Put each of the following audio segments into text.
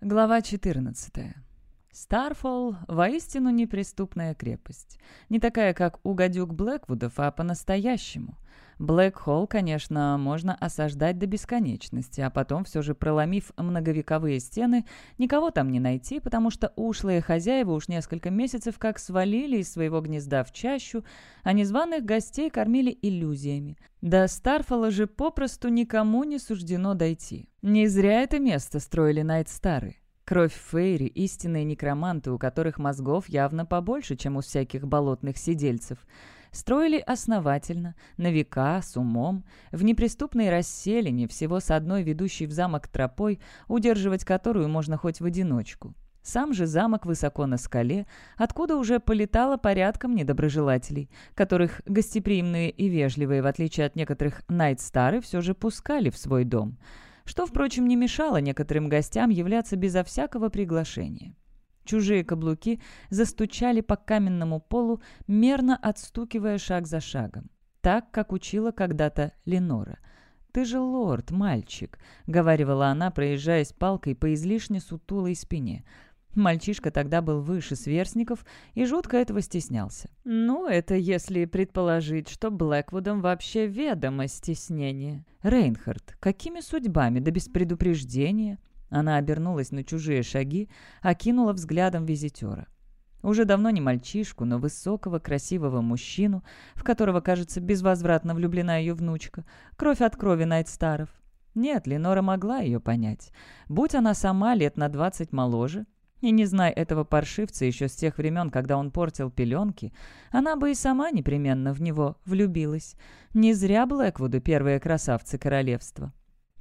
Глава 14. Старфолл — воистину неприступная крепость. Не такая, как у гадюк Блэквудов, а по-настоящему. Блэк-Холл, конечно, можно осаждать до бесконечности, а потом, все же проломив многовековые стены, никого там не найти, потому что ушлые хозяева уж несколько месяцев как свалили из своего гнезда в чащу, а незваных гостей кормили иллюзиями. До Старфола же попросту никому не суждено дойти. Не зря это место строили Найт-Стары. Кровь Фейри, истинные некроманты, у которых мозгов явно побольше, чем у всяких болотных сидельцев – Строили основательно, на века, с умом, в неприступной расселине, всего с одной ведущей в замок тропой, удерживать которую можно хоть в одиночку. Сам же замок высоко на скале, откуда уже полетало порядком недоброжелателей, которых гостеприимные и вежливые, в отличие от некоторых Найт-Стары, все же пускали в свой дом, что, впрочем, не мешало некоторым гостям являться безо всякого приглашения. Чужие каблуки застучали по каменному полу, мерно отстукивая шаг за шагом. Так, как учила когда-то Ленора. «Ты же лорд, мальчик», — говорила она, проезжаясь палкой по излишне сутулой спине. Мальчишка тогда был выше сверстников и жутко этого стеснялся. Ну, это если предположить, что Блэквудом вообще ведомо стеснение. Рейнхард, какими судьбами, да без предупреждения? Она обернулась на чужие шаги, окинула взглядом визитера. Уже давно не мальчишку, но высокого, красивого мужчину, в которого, кажется, безвозвратно влюблена ее внучка, кровь от крови Найтстаров. Нет, Ленора могла ее понять. Будь она сама лет на двадцать моложе, и не зная этого паршивца еще с тех времен, когда он портил пеленки, она бы и сама непременно в него влюбилась. Не зря Блэквуду первые красавцы королевства.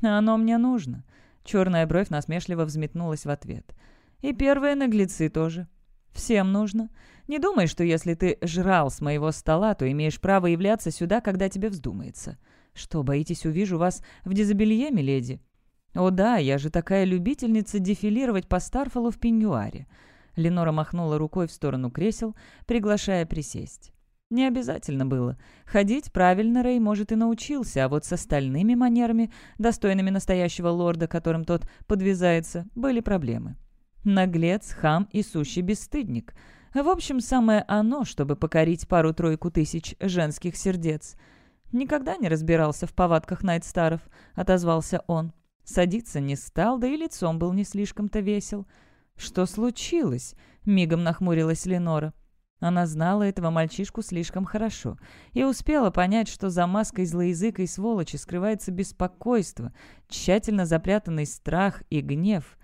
А оно мне нужно. Черная бровь насмешливо взметнулась в ответ. «И первые наглецы тоже. Всем нужно. Не думай, что если ты жрал с моего стола, то имеешь право являться сюда, когда тебе вздумается. Что, боитесь, увижу вас в дизобелье, миледи?» «О да, я же такая любительница дефилировать по Старфолу в пеньюаре». Ленора махнула рукой в сторону кресел, приглашая присесть. Не обязательно было. Ходить правильно Рэй, может, и научился, а вот с остальными манерами, достойными настоящего лорда, которым тот подвязается, были проблемы. Наглец, хам и сущий бесстыдник. В общем, самое оно, чтобы покорить пару-тройку тысяч женских сердец. «Никогда не разбирался в повадках Найтстаров», — отозвался он. Садиться не стал, да и лицом был не слишком-то весел. «Что случилось?» — мигом нахмурилась Ленора. Она знала этого мальчишку слишком хорошо и успела понять, что за маской злоязыкой сволочи скрывается беспокойство, тщательно запрятанный страх и гнев.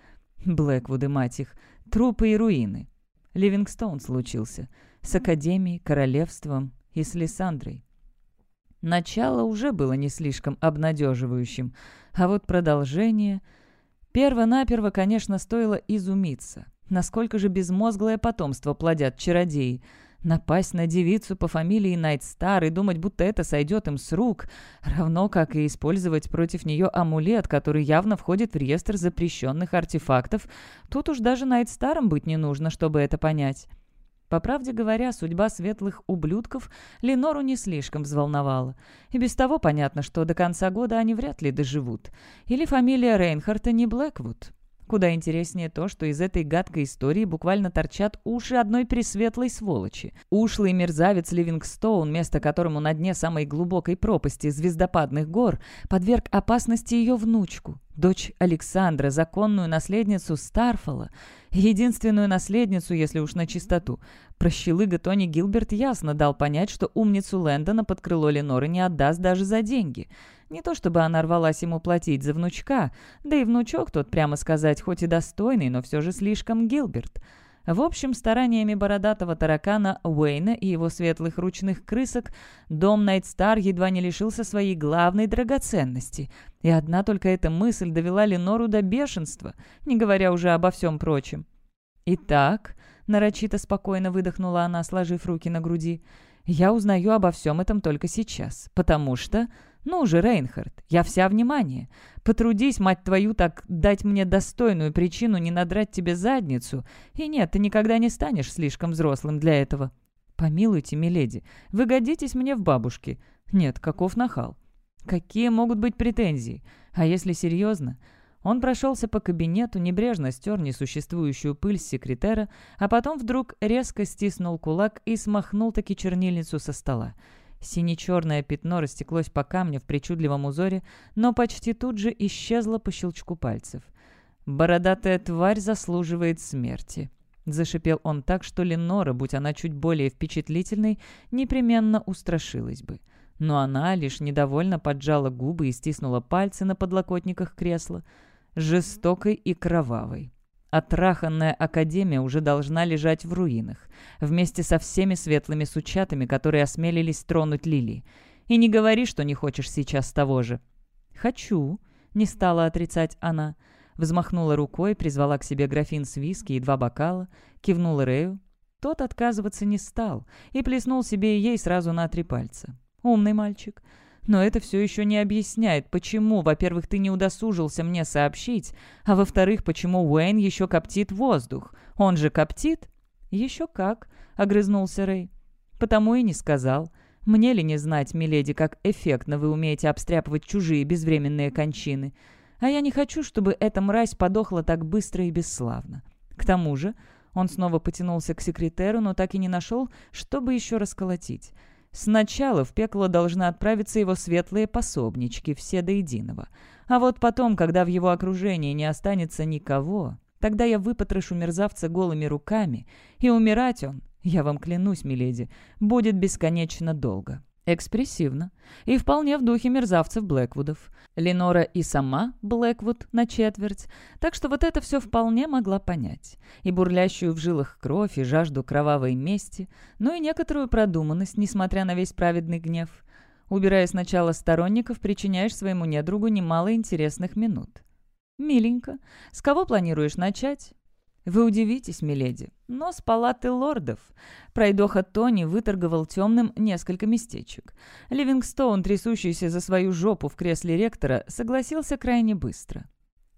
Блэквуды, мать их, трупы и руины. Ливингстоун случился. С Академией, Королевством и с Лиссандрой. Начало уже было не слишком обнадеживающим, а вот продолжение... Перво-наперво, конечно, стоило изумиться. Насколько же безмозглое потомство плодят чародеи. Напасть на девицу по фамилии Найтстар и думать, будто это сойдет им с рук, равно как и использовать против нее амулет, который явно входит в реестр запрещенных артефактов, тут уж даже Найтстаром быть не нужно, чтобы это понять. По правде говоря, судьба светлых ублюдков Ленору не слишком взволновала. И без того понятно, что до конца года они вряд ли доживут. Или фамилия Рейнхарта не Блэквуд. Куда интереснее то, что из этой гадкой истории буквально торчат уши одной пресветлой сволочи. Ушлый мерзавец Ливингстоун, место которому на дне самой глубокой пропасти звездопадных гор, подверг опасности ее внучку, дочь Александра, законную наследницу Старфола, единственную наследницу, если уж на чистоту. Прощелыга Тони Гилберт ясно дал понять, что умницу Лэндона под крыло Леноры не отдаст даже за деньги – не то чтобы она рвалась ему платить за внучка, да и внучок тот, прямо сказать, хоть и достойный, но все же слишком Гилберт. В общем, стараниями бородатого таракана Уэйна и его светлых ручных крысок дом Найтстар едва не лишился своей главной драгоценности. И одна только эта мысль довела Ленору до бешенства, не говоря уже обо всем прочем. «Итак», — нарочито спокойно выдохнула она, сложив руки на груди, — «я узнаю обо всем этом только сейчас, потому что...» «Ну же, Рейнхард, я вся внимание. Потрудись, мать твою, так дать мне достойную причину не надрать тебе задницу. И нет, ты никогда не станешь слишком взрослым для этого. Помилуйте, миледи, вы годитесь мне в бабушке. Нет, каков нахал. Какие могут быть претензии? А если серьезно? Он прошелся по кабинету, небрежно стер несуществующую пыль с секретера, а потом вдруг резко стиснул кулак и смахнул таки чернильницу со стола. Сине-черное пятно растеклось по камню в причудливом узоре, но почти тут же исчезло по щелчку пальцев. «Бородатая тварь заслуживает смерти», — зашипел он так, что Ленора, будь она чуть более впечатлительной, непременно устрашилась бы. Но она лишь недовольно поджала губы и стиснула пальцы на подлокотниках кресла. Жестокой и кровавой. Отраханная академия уже должна лежать в руинах, вместе со всеми светлыми сучатами, которые осмелились тронуть Лили. И не говори, что не хочешь сейчас того же. «Хочу», — не стала отрицать она. Взмахнула рукой, призвала к себе графин с виски и два бокала, кивнула Рэю. Тот отказываться не стал и плеснул себе и ей сразу на три пальца. «Умный мальчик. Но это все еще не объясняет, почему, во-первых, ты не удосужился мне сообщить, а во-вторых, почему Уэйн еще коптит воздух. Он же коптит?» «Еще как», — огрызнулся Рэй. «Потому и не сказал. Мне ли не знать, миледи, как эффектно вы умеете обстряпывать чужие безвременные кончины? А я не хочу, чтобы эта мразь подохла так быстро и бесславно. К тому же...» Он снова потянулся к секретеру, но так и не нашел, чтобы еще расколотить. Сначала в пекло должны отправиться его светлые пособнички, все до единого. А вот потом, когда в его окружении не останется никого, тогда я выпотрошу мерзавца голыми руками, и умирать он, я вам клянусь, миледи, будет бесконечно долго. Экспрессивно. И вполне в духе мерзавцев Блэквудов. Ленора и сама Блэквуд на четверть, так что вот это все вполне могла понять. И бурлящую в жилах кровь, и жажду кровавой мести, ну и некоторую продуманность, несмотря на весь праведный гнев. Убирая сначала сторонников, причиняешь своему недругу немало интересных минут. «Миленько. С кого планируешь начать?» Вы удивитесь, миледи, но с палаты лордов. Пройдоха Тони выторговал темным несколько местечек. Ливингстоун, трясущийся за свою жопу в кресле ректора, согласился крайне быстро.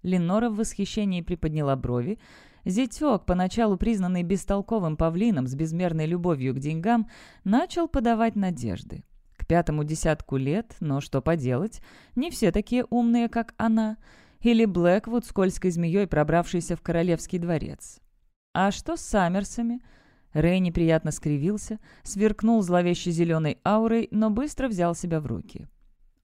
Ленора в восхищении приподняла брови. Зятек, поначалу признанный бестолковым павлином с безмерной любовью к деньгам, начал подавать надежды. К пятому десятку лет, но что поделать, не все такие умные, как она — или Блэквуд, скользкой змеей, пробравшийся в королевский дворец. А что с Саммерсами? Рэй неприятно скривился, сверкнул зловеще зеленой аурой, но быстро взял себя в руки.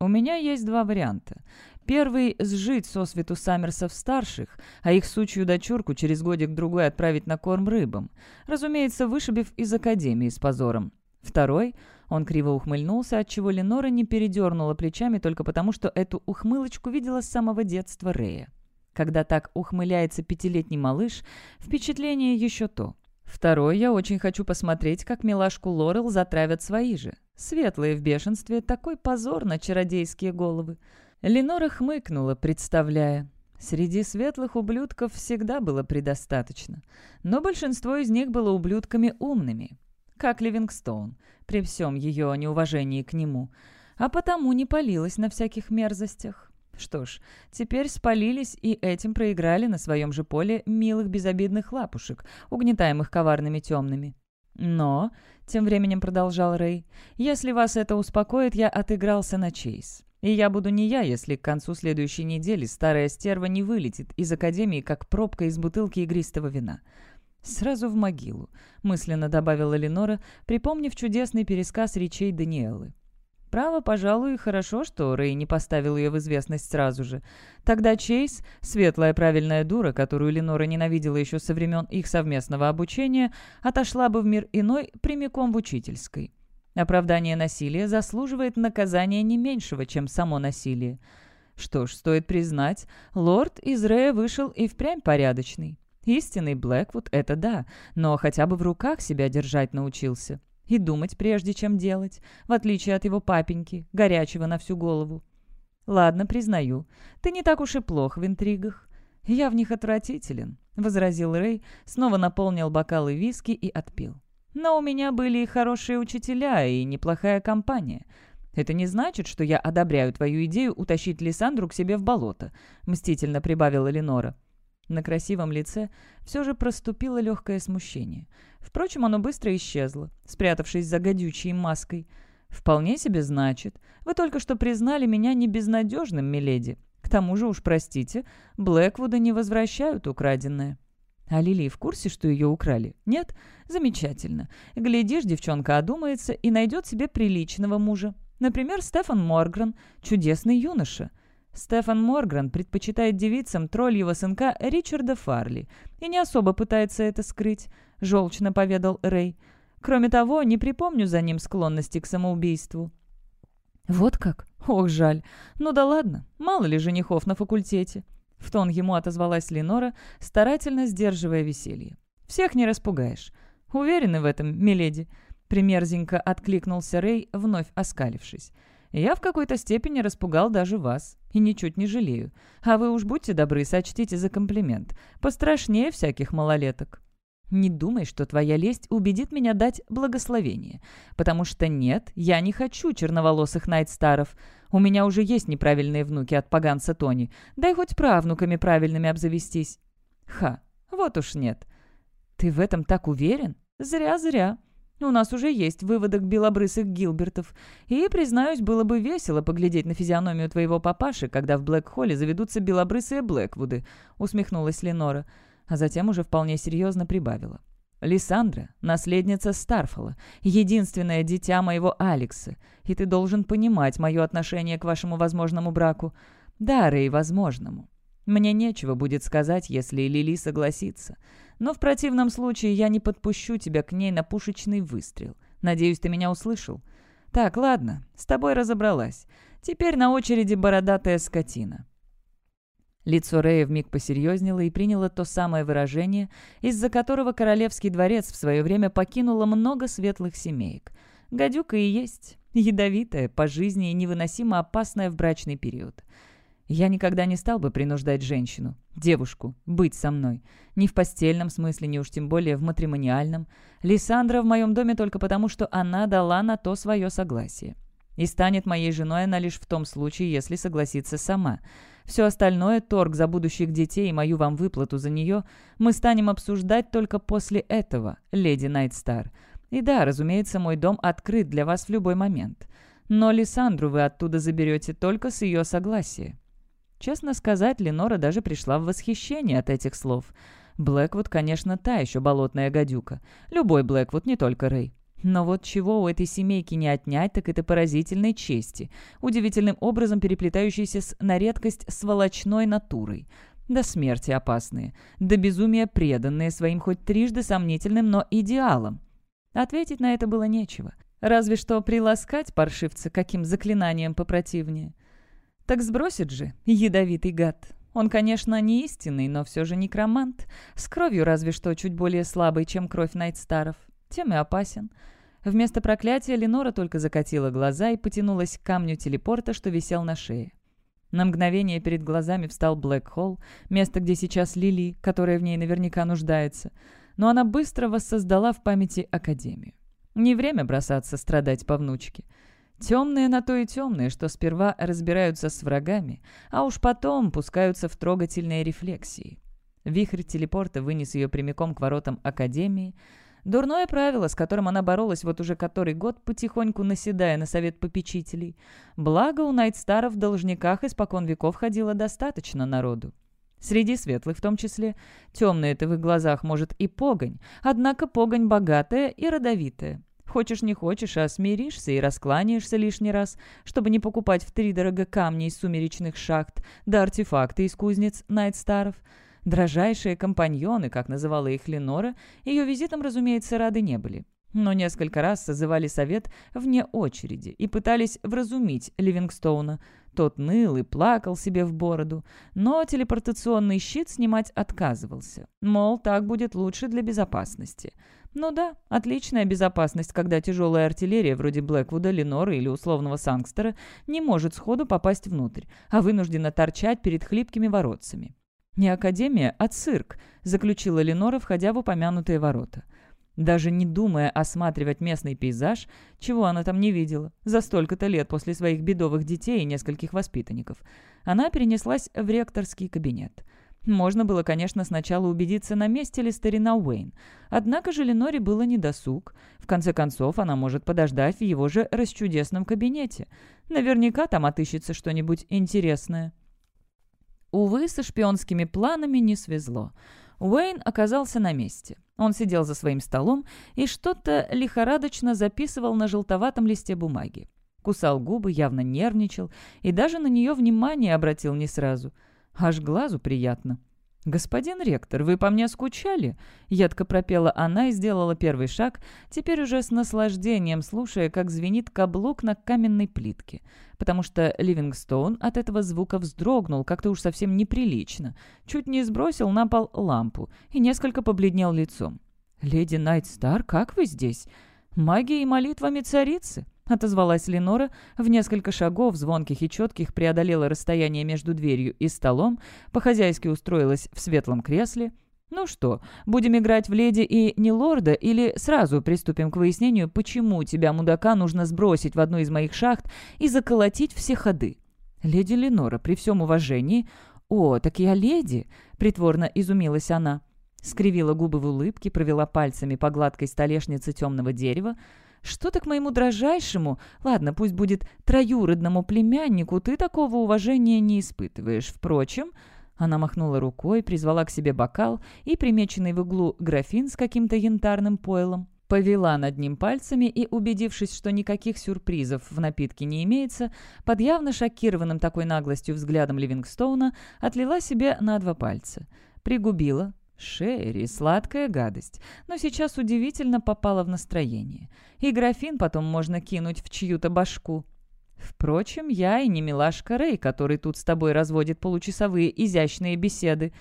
«У меня есть два варианта. Первый — сжить сосвету Саммерсов-старших, а их сучью дочурку через годик-другой отправить на корм рыбам, разумеется, вышибив из академии с позором. Второй он криво ухмыльнулся, отчего Ленора не передернула плечами только потому, что эту ухмылочку видела с самого детства Рея. Когда так ухмыляется пятилетний малыш, впечатление еще то. Второй, я очень хочу посмотреть, как милашку Лорел затравят свои же. Светлые в бешенстве, такой позор на чародейские головы. Ленора хмыкнула, представляя. Среди светлых ублюдков всегда было предостаточно. Но большинство из них было ублюдками умными, как Ливингстоун, при всем ее неуважении к нему, а потому не палилась на всяких мерзостях. Что ж, теперь спалились и этим проиграли на своем же поле милых безобидных лапушек, угнетаемых коварными темными. Но, тем временем продолжал Рэй, если вас это успокоит, я отыгрался на Чейз. И я буду не я, если к концу следующей недели старая стерва не вылетит из Академии, как пробка из бутылки игристого вина. «Сразу в могилу», — мысленно добавила Ленора, припомнив чудесный пересказ речей Даниэлы. Право, пожалуй, хорошо, что Рэй не поставил ее в известность сразу же. Тогда Чейз, светлая правильная дура, которую Ленора ненавидела еще со времен их совместного обучения, отошла бы в мир иной прямиком в учительской. Оправдание насилия заслуживает наказания не меньшего, чем само насилие. Что ж, стоит признать, лорд из Рэя вышел и впрямь порядочный. Истинный Блэквуд — это да, но хотя бы в руках себя держать научился. И думать, прежде чем делать, в отличие от его папеньки, горячего на всю голову. «Ладно, признаю, ты не так уж и плох в интригах. Я в них отвратителен», — возразил Рэй, снова наполнил бокалы виски и отпил. «Но у меня были и хорошие учителя, и неплохая компания. Это не значит, что я одобряю твою идею утащить Лиссандру к себе в болото», — мстительно прибавила Ленора. На красивом лице все же проступило легкое смущение. Впрочем, оно быстро исчезло, спрятавшись за гадючей маской. «Вполне себе значит. Вы только что признали меня не безнадежным, миледи. К тому же, уж простите, Блэквуда не возвращают украденное». А Лили в курсе, что ее украли? Нет? Замечательно. Глядишь, девчонка одумается и найдет себе приличного мужа. Например, Стефан Моргрен, чудесный юноша. Стефан Моргрен предпочитает девицам тролльего сынка Ричарда Фарли и не особо пытается это скрыть, желчно поведал Рэй. Кроме того, не припомню за ним склонности к самоубийству. «Вот как? Ох, жаль. Ну да ладно, мало ли женихов на факультете. В тон ему отозвалась Ленора, старательно сдерживая веселье. «Всех не распугаешь. Уверены в этом, миледи?» Примерзенько откликнулся Рэй, вновь оскалившись. «Я в какой-то степени распугал даже вас. И ничуть не жалею. А вы уж будьте добры, сочтите за комплимент. Пострашнее всяких малолеток». «Не думай, что твоя лесть убедит меня дать благословение. Потому что нет, я не хочу черноволосых Найтстаров. У меня уже есть неправильные внуки от поганца Тони. Дай хоть правнуками правильными обзавестись». «Ха, вот уж нет». «Ты в этом так уверен? Зря-зря. У нас уже есть выводок белобрысых Гилбертов. И, признаюсь, было бы весело поглядеть на физиономию твоего папаши, когда в Блэк-Холле заведутся белобрысые Блэквуды», — усмехнулась Ленора, а затем уже вполне серьезно прибавила. Лиссандра — наследница Старфола, единственное дитя моего Алекса, и ты должен понимать мое отношение к вашему возможному браку. Да, Рэй, возможному. Мне нечего будет сказать, если Лили согласится. Но в противном случае я не подпущу тебя к ней на пушечный выстрел. Надеюсь, ты меня услышал? Так, ладно, с тобой разобралась. Теперь на очереди бородатая скотина. Лицо Рэя вмиг посерьезнело и приняло то самое выражение, из-за которого Королевский дворец в свое время покинуло много светлых семеек. Гадюка и есть, ядовитая, по жизни и невыносимо опасная в брачный период. Я никогда не стал бы принуждать женщину, девушку, быть со мной. Ни в постельном смысле, ни уж тем более в матримониальном. Лиссандра в моем доме только потому, что она дала на то свое согласие. И станет моей женой она лишь в том случае, если согласится сама – все остальное, торг за будущих детей и мою вам выплату за нее, мы станем обсуждать только после этого, леди Найтстар. И да, разумеется, мой дом открыт для вас в любой момент. Но Лиссандру вы оттуда заберете только с ее согласия». Честно сказать, Ленора даже пришла в восхищение от этих слов. Блэквуд, конечно, та еще болотная гадюка. Любой Блэквуд, не только Рэй. Но вот чего у этой семейки не отнять, так это поразительной чести, удивительным образом переплетающейся с на редкость сволочной натурой. До смерти опасные, до безумия преданные своим хоть трижды сомнительным, но идеалам. Ответить на это было нечего. Разве что приласкать паршивца каким заклинанием попротивнее. Так сбросит же, ядовитый гад. Он, конечно, не истинный, но все же некромант. С кровью разве что чуть более слабой, чем кровь Найтстаров. Тем и опасен. Вместо проклятия Ленора только закатила глаза и потянулась к камню телепорта, что висел на шее. На мгновение перед глазами встал Блэк Холл, место, где сейчас Лили, которая в ней наверняка нуждается. Но она быстро воссоздала в памяти Академию. Не время бросаться страдать по внучке. Темные на то и темные, что сперва разбираются с врагами, а уж потом пускаются в трогательные рефлексии. Вихрь телепорта вынес ее прямиком к воротам Академии, Дурное правило, с которым она боролась вот уже который год, потихоньку наседая на совет попечителей. Благо, у Найтстара в должниках испокон веков ходило достаточно народу. Среди светлых в том числе. Темные это в их глазах, может, и погонь, однако погонь богатая и родовитая. Хочешь не хочешь, а смиришься и раскланяешься лишний раз, чтобы не покупать втридорого камни из сумеречных шахт да артефакты из кузнец Найтстаров – Дрожайшие компаньоны, как называла их Ленора, ее визитом, разумеется, рады не были. Но несколько раз созывали совет вне очереди и пытались вразумить Ливингстоуна. Тот ныл и плакал себе в бороду, но телепортационный щит снимать отказывался. Мол, так будет лучше для безопасности. Ну да, отличная безопасность, когда тяжелая артиллерия вроде Блэквуда, Ленора или условного Сангстера не может сходу попасть внутрь, а вынуждена торчать перед хлипкими воротцами. «Не академия, а цирк», — заключила Ленора, входя в упомянутые ворота. Даже не думая осматривать местный пейзаж, чего она там не видела, за столько-то лет после своих бедовых детей и нескольких воспитанников, она перенеслась в ректорский кабинет. Можно было, конечно, сначала убедиться, на месте ли старина Уэйн. Однако же Леноре было недосуг. В конце концов, она может подождать в его же расчудесном кабинете. Наверняка там отыщется что-нибудь интересное. Увы, со шпионскими планами не свезло. Уэйн оказался на месте. Он сидел за своим столом и что-то лихорадочно записывал на желтоватом листе бумаги. Кусал губы, явно нервничал и даже на нее внимание обратил не сразу. Аж глазу приятно. «Господин ректор, вы по мне скучали?» Едко пропела она и сделала первый шаг, теперь уже с наслаждением слушая, как звенит каблук на каменной плитке. Потому что Ливингстоун от этого звука вздрогнул, как-то уж совсем неприлично. Чуть не сбросил на пол лампу и несколько побледнел лицом. «Леди Найтстар, как вы здесь?» «Магией и молитвами царицы», — отозвалась Ленора, в несколько шагов, звонких и четких, преодолела расстояние между дверью и столом, по-хозяйски устроилась в светлом кресле. «Ну что, будем играть в леди и не лорда, или сразу приступим к выяснению, почему тебя, мудака, нужно сбросить в одну из моих шахт и заколотить все ходы?» «Леди Ленора, при всем уважении...» «О, так я леди!» — притворно изумилась она. Скривила губы в улыбке, провела пальцами по гладкой столешнице темного дерева, что-то к моему дрожайшему, ладно, пусть будет троюродному племяннику, ты такого уважения не испытываешь. Впрочем, она махнула рукой, призвала к себе бокал и, примеченный в углу графин с каким-то янтарным пойлом, повела над ним пальцами и, убедившись, что никаких сюрпризов в напитке не имеется, под явно шокированным такой наглостью взглядом Ливингстоуна отлила себе на два пальца. Пригубила, Шерри, сладкая гадость, но сейчас удивительно попала в настроение. И графин потом можно кинуть в чью-то башку. Впрочем, я и не милашка Рэй, который тут с тобой разводит получасовые изящные беседы.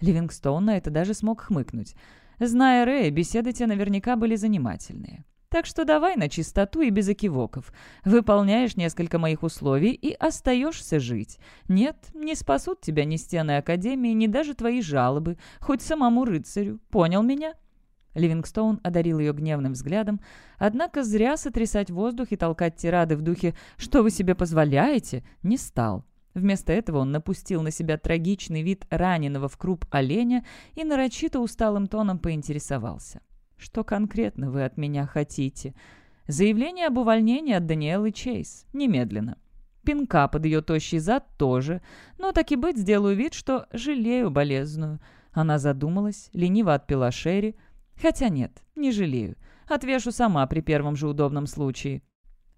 Ливингстоун на это даже смог хмыкнуть. Зная Рэя, беседы те наверняка были занимательные. Так что давай на чистоту и без экивоков. Выполняешь несколько моих условий и остаешься жить. Нет, не спасут тебя ни стены Академии, ни даже твои жалобы, хоть самому рыцарю. Понял меня?» Ливингстоун одарил ее гневным взглядом, однако зря сотрясать воздух и толкать тирады в духе «что вы себе позволяете?» не стал. Вместо этого он напустил на себя трагичный вид раненого в круп оленя и нарочито усталым тоном поинтересовался. Что конкретно вы от меня хотите? Заявление об увольнении от Даниэлы Чейз. Немедленно. Пинка под ее тощий зад тоже. Но так и быть, сделаю вид, что жалею болезную. Она задумалась, лениво отпила Шерри. Хотя нет, не жалею. Отвешу сама при первом же удобном случае.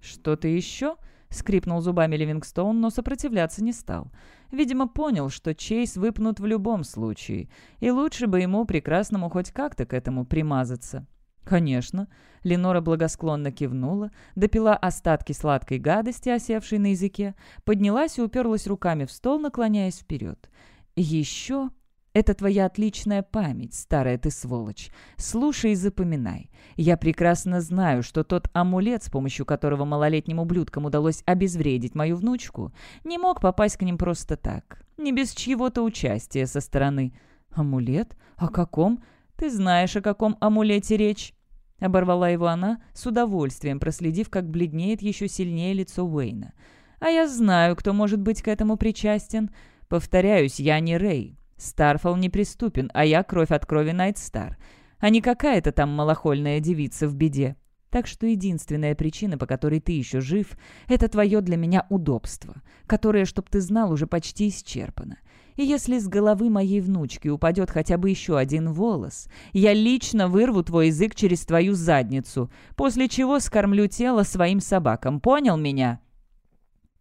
«Что-то еще?» — скрипнул зубами Ливингстоун, но сопротивляться не стал. Видимо, понял, что Чейз выпнут в любом случае, и лучше бы ему, прекрасному, хоть как-то к этому примазаться. «Конечно». Ленора благосклонно кивнула, допила остатки сладкой гадости, осевшей на языке, поднялась и уперлась руками в стол, наклоняясь вперед. «Еще это твоя отличная память, старая ты сволочь. Слушай и запоминай. Я прекрасно знаю, что тот амулет, с помощью которого малолетним ублюдкам удалось обезвредить мою внучку, не мог попасть к ним просто так. Не без чьего-то участия со стороны. Амулет? О каком? Ты знаешь, о каком амулете речь? Оборвала его она, с удовольствием проследив, как бледнеет еще сильнее лицо Уэйна. «А я знаю, кто может быть к этому причастен. Повторяюсь, я не Рэй. Старфол неприступен, а я кровь от крови Найтстар, а не какая-то там малохольная девица в беде. Так что единственная причина, по которой ты еще жив, это твое для меня удобство, которое, чтоб ты знал, уже почти исчерпано. И если с головы моей внучки упадет хотя бы еще один волос, я лично вырву твой язык через твою задницу, после чего скормлю тело своим собакам. Понял меня?»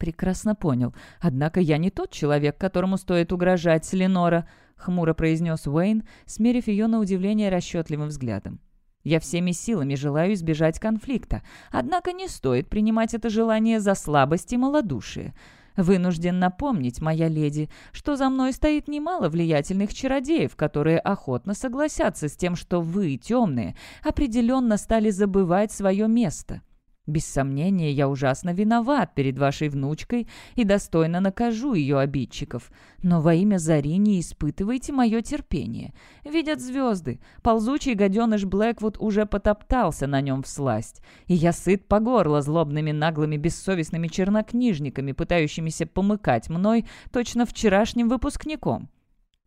«Прекрасно понял. Однако я не тот человек, которому стоит угрожать, Ленора», — хмуро произнес Уэйн, смерив ее на удивление расчетливым взглядом. «Я всеми силами желаю избежать конфликта, однако не стоит принимать это желание за слабость и малодушие. Вынужден напомнить, моя леди, что за мной стоит немало влиятельных чародеев, которые охотно согласятся с тем, что вы, темные, определенно стали забывать свое место». Без сомнения, я ужасно виноват перед вашей внучкой и достойно накажу ее обидчиков. Но во имя Зари не испытывайте мое терпение. Видят звезды. Ползучий гаденыш Блэквуд уже потоптался на нем в сласть. И я сыт по горло злобными наглыми бессовестными чернокнижниками, пытающимися помыкать мной точно вчерашним выпускником.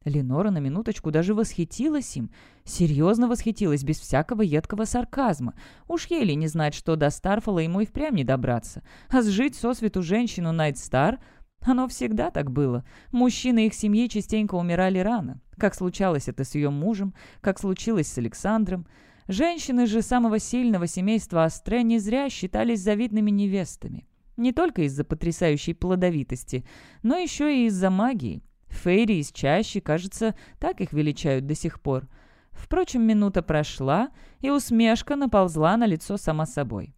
Ленора на минуточку даже восхитилась им. Серьезно восхитилась, без всякого едкого сарказма. Уж еле не знать, что до Старфола ему и впрямь не добраться. А сжить сосвету женщину Найт Стар... Оно всегда так было. Мужчины их семьи частенько умирали рано. Как случалось это с ее мужем, как случилось с Александром. Женщины же самого сильного семейства Астре не зря считались завидными невестами. Не только из-за потрясающей плодовитости, но еще и из-за магии. Фейри из чащи, кажется, так их величают до сих пор. Впрочем, минута прошла, и усмешка наползла на лицо сама собой.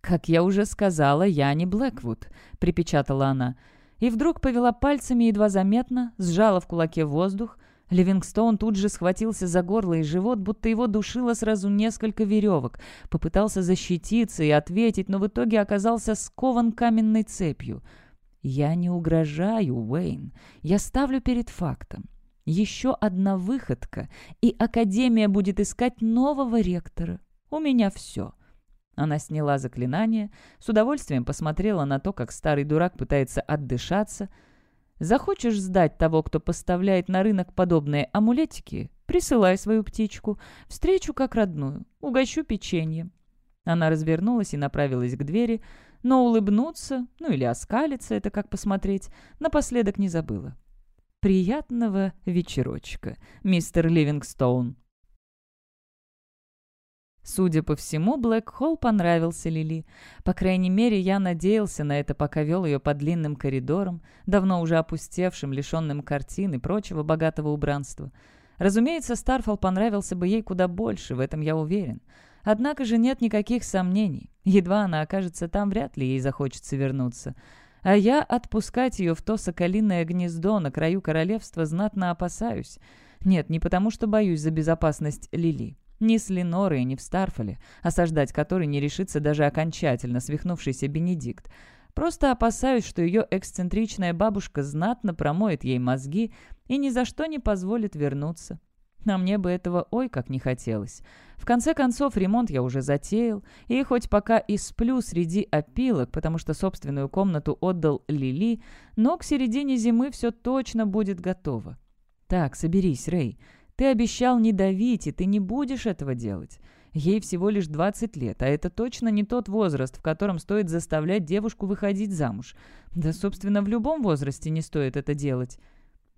«Как я уже сказала, я не Блэквуд», — припечатала она. И вдруг повела пальцами едва заметно, сжала в кулаке воздух. Ливингстон тут же схватился за горло и живот, будто его душило сразу несколько веревок. Попытался защититься и ответить, но в итоге оказался скован каменной цепью. «Я не угрожаю, Уэйн. Я ставлю перед фактом. Еще одна выходка, и Академия будет искать нового ректора. У меня все». Она сняла заклинание, с удовольствием посмотрела на то, как старый дурак пытается отдышаться. «Захочешь сдать того, кто поставляет на рынок подобные амулетики? Присылай свою птичку. Встречу как родную. Угощу печеньем». Она развернулась и направилась к двери, но улыбнуться, ну или оскалиться, это как посмотреть, напоследок не забыла. «Приятного вечерочка, мистер Ливингстоун». Судя по всему, Блэк Холл понравился Лили. По крайней мере, я надеялся на это, пока вел ее по длинным коридорам, давно уже опустевшим, лишенным картин и прочего богатого убранства. Разумеется, Старфол понравился бы ей куда больше, в этом я уверен. Однако же нет никаких сомнений. Едва она окажется там, вряд ли ей захочется вернуться. А я отпускать ее в то соколиное гнездо на краю королевства знатно опасаюсь. Нет, не потому что боюсь за безопасность Лили. Ни с Ленорой, ни в Старфоле, осаждать который не решится даже окончательно свихнувшийся Бенедикт. Просто опасаюсь, что ее эксцентричная бабушка знатно промоет ей мозги и ни за что не позволит вернуться. А мне бы этого ой как не хотелось. В конце концов, ремонт я уже затеял, и хоть пока и сплю среди опилок, потому что собственную комнату отдал Лили, но к середине зимы все точно будет готово. Так, соберись, Рэй. Ты обещал не давить, и ты не будешь этого делать. Ей всего лишь 20 лет, а это точно не тот возраст, в котором стоит заставлять девушку выходить замуж. Да, собственно, в любом возрасте не стоит это делать.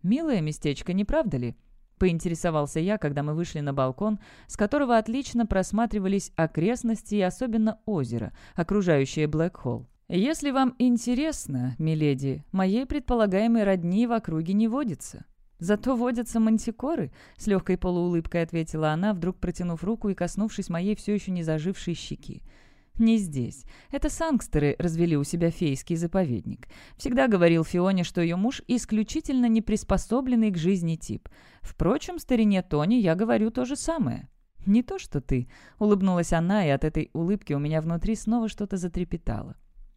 Милое местечко, не правда ли? Поинтересовался я, когда мы вышли на балкон, с которого отлично просматривались окрестности и особенно озеро, окружающее Блэк-Холл. «Если вам интересно, миледи, моей предполагаемой родни в округе не водится. «Зато водятся мантикоры», — с легкой полуулыбкой ответила она, вдруг протянув руку и коснувшись моей все еще не зажившей щеки. «Не здесь. Это сангстеры развели у себя фейский заповедник. Всегда говорил Фионе, что ее муж исключительно неприспособленный к жизни тип. Впрочем, старине Тони я говорю то же самое». «Не то, что ты», — улыбнулась она, и от этой улыбки у меня внутри снова что-то затрепетало.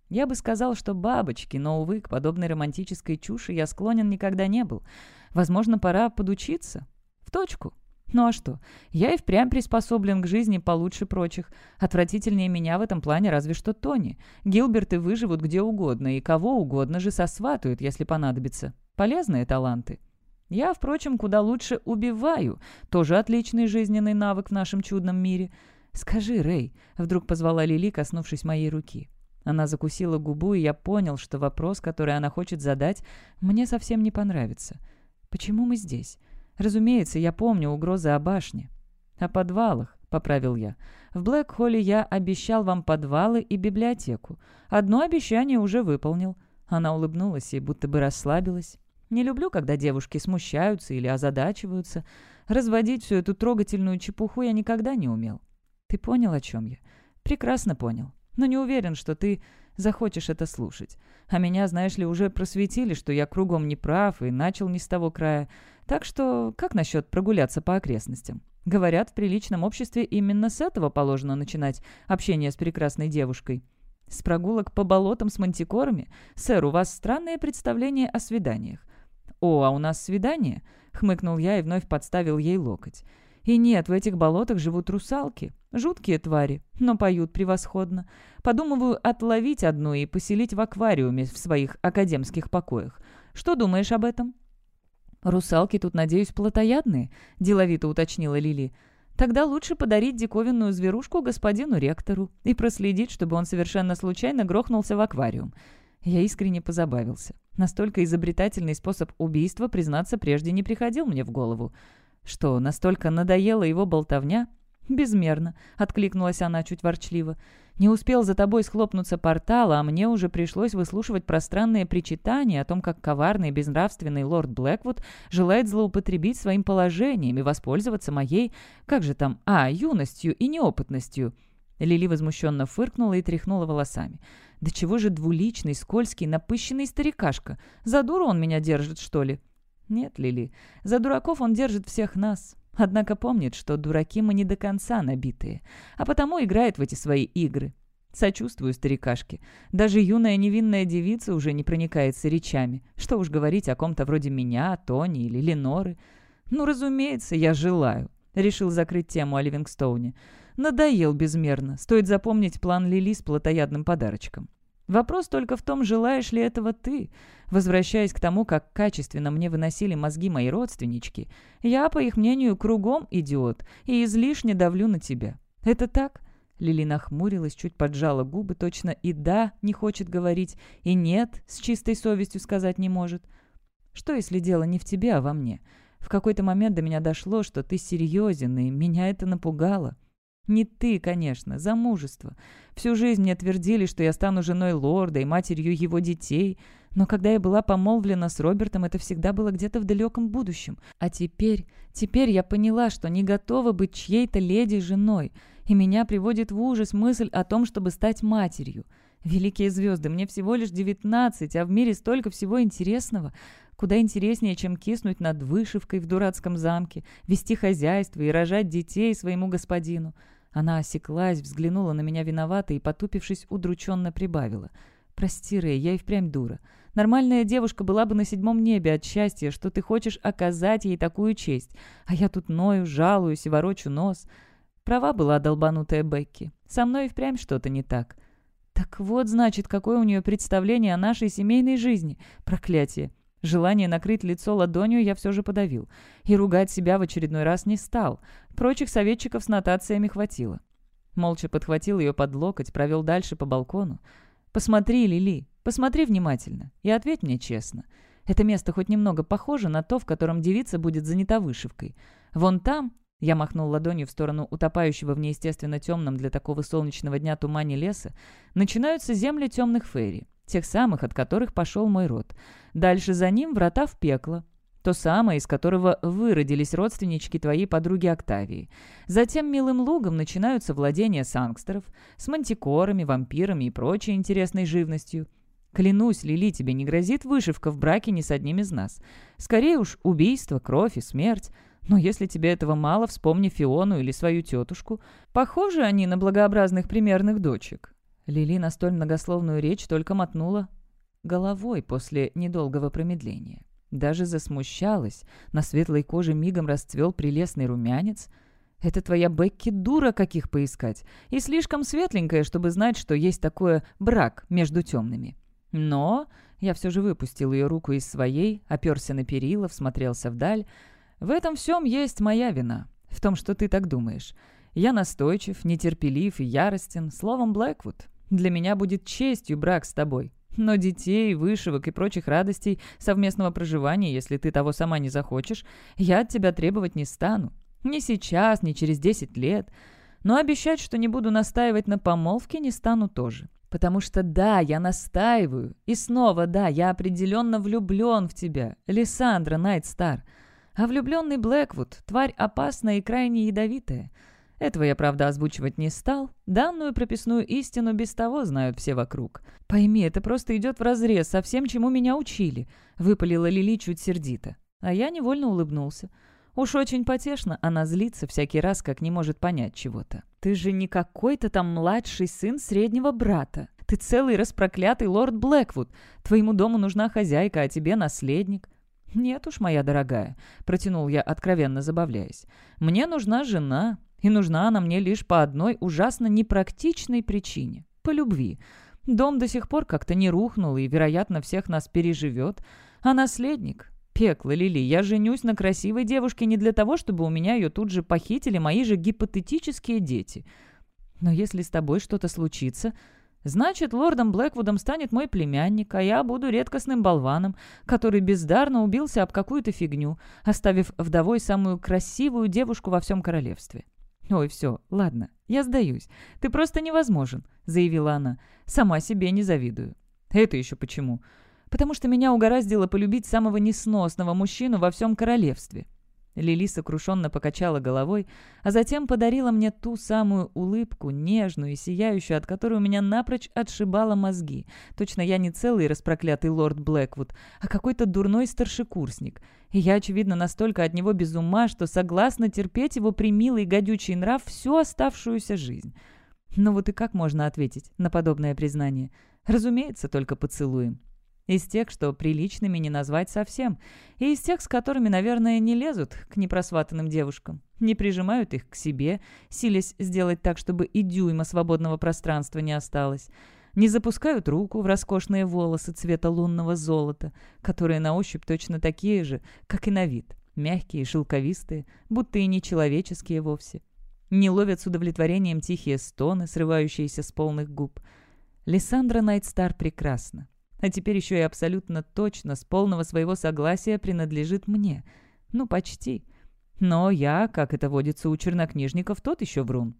Я бы сказал, что бабочки, но, увы, к подобной романтической чуши я склонен никогда не был. Возможно, пора подучиться. В точку. Ну а что? Я и впрямь приспособлен к жизни получше прочих. Отвратительнее меня в этом плане разве что Тони. Гилберты выживут где угодно, и кого угодно же сосватают, если понадобится. Полезные таланты. Я, впрочем, куда лучше убиваю. Тоже отличный жизненный навык в нашем чудном мире. «Скажи, Рэй», — вдруг позвала Лили, коснувшись моей руки. Она закусила губу, и я понял, что вопрос, который она хочет задать, мне совсем не понравится. «Почему мы здесь?» «Разумеется, я помню угрозы о башне». «О подвалах», — поправил я. «В Блэк-Холле я обещал вам подвалы и библиотеку. Одно обещание уже выполнил». Она улыбнулась и будто бы расслабилась. «Не люблю, когда девушки смущаются или озадачиваются. Разводить всю эту трогательную чепуху я никогда не умел». «Ты понял, о чем я?» «Прекрасно понял но не уверен, что ты захочешь это слушать. А меня, знаешь ли, уже просветили, что я кругом не прав и начал не с того края. Так что как насчет прогуляться по окрестностям? Говорят, в приличном обществе именно с этого положено начинать общение с прекрасной девушкой. С прогулок по болотам с мантикорами? Сэр, у вас странное представление о свиданиях. «О, а у нас свидание?» — хмыкнул я и вновь подставил ей локоть. И нет, в этих болотах живут русалки. Жуткие твари, но поют превосходно. Подумываю отловить одну и поселить в аквариуме в своих академских покоях. Что думаешь об этом?» «Русалки тут, надеюсь, плотоядные?» – деловито уточнила Лили. «Тогда лучше подарить диковинную зверушку господину ректору и проследить, чтобы он совершенно случайно грохнулся в аквариум. Я искренне позабавился. Настолько изобретательный способ убийства, признаться, прежде не приходил мне в голову. Что, настолько надоела его болтовня? «Безмерно», — откликнулась она чуть ворчливо. «Не успел за тобой схлопнуться портал, а мне уже пришлось выслушивать пространные причитания о том, как коварный и безнравственный лорд Блэквуд желает злоупотребить своим положением и воспользоваться моей, как же там, а, юностью и неопытностью». Лили возмущенно фыркнула и тряхнула волосами. «Да чего же двуличный, скользкий, напыщенный старикашка? За дуру он меня держит, что ли?» «Нет, Лили, за дураков он держит всех нас. Однако помнит, что дураки мы не до конца набитые, а потому играет в эти свои игры. Сочувствую старикашке. Даже юная невинная девица уже не проникается речами. Что уж говорить о ком-то вроде меня, Тони или Леноры. Ну, разумеется, я желаю. Решил закрыть тему о Ливингстоуне. Надоел безмерно. Стоит запомнить план Лили с плотоядным подарочком. Вопрос только в том, желаешь ли этого ты. Возвращаясь к тому, как качественно мне выносили мозги мои родственнички, я, по их мнению, кругом идиот и излишне давлю на тебя. Это так?» Лили нахмурилась, чуть поджала губы, точно и «да» не хочет говорить, и «нет» с чистой совестью сказать не может. «Что, если дело не в тебе, а во мне? В какой-то момент до меня дошло, что ты серьезен, и меня это напугало». Не ты, конечно, замужество. Всю жизнь мне твердили, что я стану женой лорда и матерью его детей. Но когда я была помолвлена с Робертом, это всегда было где-то в далеком будущем. А теперь, теперь я поняла, что не готова быть чьей-то леди женой. И меня приводит в ужас мысль о том, чтобы стать матерью. Великие звезды, мне всего лишь девятнадцать, а в мире столько всего интересного. Куда интереснее, чем киснуть над вышивкой в дурацком замке, вести хозяйство и рожать детей своему господину. Она осеклась, взглянула на меня виновато и, потупившись, удрученно прибавила. «Прости, Рэй, я и впрямь дура. Нормальная девушка была бы на седьмом небе от счастья, что ты хочешь оказать ей такую честь. А я тут ною, жалуюсь и ворочу нос». Права была долбанутая Бекки. Со мной и впрямь что-то не так. Так вот, значит, какое у нее представление о нашей семейной жизни. Проклятие. Желание накрыть лицо ладонью я все же подавил. И ругать себя в очередной раз не стал. Прочих советчиков с нотациями хватило. Молча подхватил ее под локоть, провел дальше по балкону. «Посмотри, Лили, посмотри внимательно и ответь мне честно. Это место хоть немного похоже на то, в котором девица будет занята вышивкой. Вон там...» Я махнул ладонью в сторону утопающего в неестественно темном для такого солнечного дня тумане леса. Начинаются земли темных фейри тех самых, от которых пошел мой род. Дальше за ним врата в пекло, то самое, из которого выродились родственнички твоей подруги Октавии. Затем милым лугом начинаются владения сангстеров с мантикорами, вампирами и прочей интересной живностью. Клянусь, Лили, тебе не грозит вышивка в браке ни с одним из нас. Скорее уж убийство, кровь и смерть. Но если тебе этого мало, вспомни Фиону или свою тетушку. Похожи они на благообразных примерных дочек. Лили на столь многословную речь только мотнула головой после недолгого промедления. Даже засмущалась. На светлой коже мигом расцвел прелестный румянец. «Это твоя Бекки дура каких поискать, и слишком светленькая, чтобы знать, что есть такое брак между темными. Но...» Я все же выпустил ее руку из своей, оперся на перила, всмотрелся вдаль. «В этом всем есть моя вина. В том, что ты так думаешь. Я настойчив, нетерпелив и яростен. Словом, Блэквуд, для меня будет честью брак с тобой. Но детей, вышивок и прочих радостей совместного проживания, если ты того сама не захочешь, я от тебя требовать не стану. Ни сейчас, ни через 10 лет. Но обещать, что не буду настаивать на помолвке, не стану тоже. Потому что да, я настаиваю. И снова да, я определенно влюблен в тебя, Лиссандра Найтстар. А влюбленный Блэквуд — тварь опасная и крайне ядовитая — этого я, правда, озвучивать не стал. Данную прописную истину без того знают все вокруг. Пойми, это просто идет вразрез со всем, чему меня учили», — выпалила Лили чуть сердито. А я невольно улыбнулся. Уж очень потешно она злится всякий раз, как не может понять чего-то. «Ты же не какой-то там младший сын среднего брата. Ты целый распроклятый лорд Блэквуд. Твоему дому нужна хозяйка, а тебе наследник». «Нет уж, моя дорогая», — протянул я, откровенно забавляясь. «Мне нужна жена, и нужна она мне лишь по одной ужасно непрактичной причине – по любви. Дом до сих пор как-то не рухнул и, вероятно, всех нас переживет. А наследник? Пекло, Лили, я женюсь на красивой девушке не для того, чтобы у меня ее тут же похитили мои же гипотетические дети. Но если с тобой что-то случится, Значит, лордом Блэквудом станет мой племянник, а я буду редкостным болваном, который бездарно убился об какую-то фигню, оставив вдовой самую красивую девушку во всем королевстве. «Ой, все, ладно, я сдаюсь. Ты просто невозможен», — заявила она. «Сама себе не завидую». «Это еще почему?» «Потому что меня угораздило полюбить самого несносного мужчину во всем королевстве». Лили сокрушенно покачала головой, а затем подарила мне ту самую улыбку, нежную и сияющую, от которой у меня напрочь отшибало мозги. Точно я не целый распроклятый лорд Блэквуд, а какой-то дурной старшекурсник. И я, очевидно, настолько от него без ума, что согласна терпеть его примилый гадючий нрав всю оставшуюся жизнь. Ну вот и как можно ответить на подобное признание? Разумеется, только поцелуем. Из тех, что приличными не назвать совсем. И из тех, с которыми, наверное, не лезут к непросватанным девушкам. Не прижимают их к себе, силясь сделать так, чтобы и дюйма свободного пространства не осталось. Не запускают руку в роскошные волосы цвета лунного золота, которые на ощупь точно такие же, как и на вид. Мягкие, шелковистые, будто и не человеческие вовсе. Не ловят с удовлетворением тихие стоны, срывающиеся с полных губ. Лиссандра Найтстар прекрасна. А теперь еще и абсолютно точно, с полного своего согласия, принадлежит мне. Ну, почти. Но я, как это водится у чернокнижников, тот еще врун.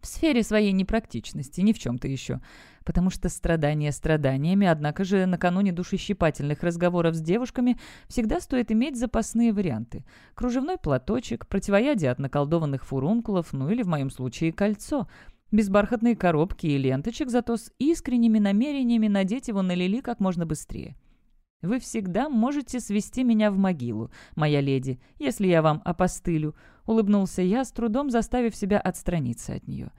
В сфере своей непрактичности, ни в чем-то еще. Потому что страдания страданиями, однако же накануне душещипательных разговоров с девушками всегда стоит иметь запасные варианты. Кружевной платочек, противоядие от наколдованных фурункулов, ну или в моем случае кольцо — без бархатной коробки и ленточек, зато с искренними намерениями надеть его на Лили как можно быстрее. «Вы всегда можете свести меня в могилу, моя леди, если я вам опостылю», — улыбнулся я, с трудом заставив себя отстраниться от нее.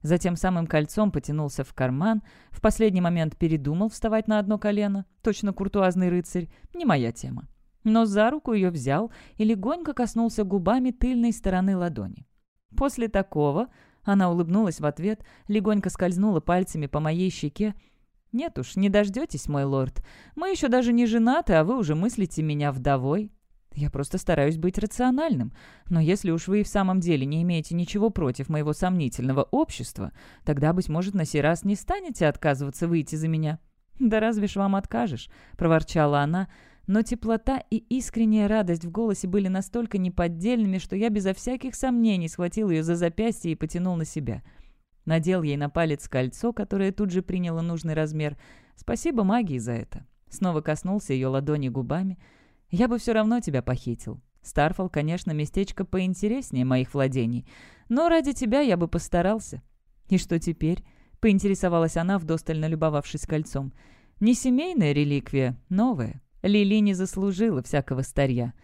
Затем самым кольцом потянулся в карман, в последний момент передумал вставать на одно колено, точно куртуазный рыцарь, не моя тема. Но за руку ее взял и легонько коснулся губами тыльной стороны ладони. После такого она улыбнулась в ответ, легонько скользнула пальцами по моей щеке. «Нет уж, не дождетесь, мой лорд. Мы еще даже не женаты, а вы уже мыслите меня вдовой. Я просто стараюсь быть рациональным. Но если уж вы и в самом деле не имеете ничего против моего сомнительного общества, тогда, быть может, на сей раз не станете отказываться выйти за меня». «Да разве ж вам откажешь?» — проворчала она, — но теплота и искренняя радость в голосе были настолько неподдельными, что я безо всяких сомнений схватил ее за запястье и потянул на себя. Надел ей на палец кольцо, которое тут же приняло нужный размер. Спасибо магии за это. Снова коснулся ее ладони губами. «Я бы все равно тебя похитил. Старфол, конечно, местечко поинтереснее моих владений, но ради тебя я бы постарался». «И что теперь?» — поинтересовалась она, вдосталь налюбовавшись кольцом. «Не семейная реликвия, новая. Лили не заслужила всякого старья.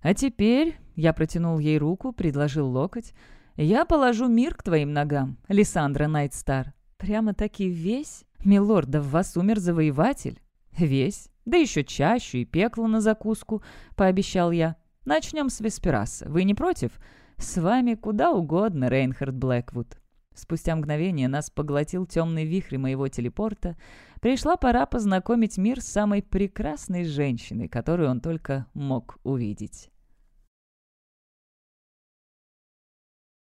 А теперь я протянул ей руку, предложил локоть. «Я положу мир к твоим ногам, Лиссандра Найтстар». «Прямо-таки весь? Милорд, да в вас умер завоеватель?» «Весь. Да еще чаще и пекло на закуску», — пообещал я. «Начнем с Веспераса. Вы не против?» «С вами куда угодно, Рейнхард Блэквуд». Спустя мгновение нас поглотил темный вихрь моего телепорта. Пришла пора познакомить мир с самой прекрасной женщиной, которую он только мог увидеть.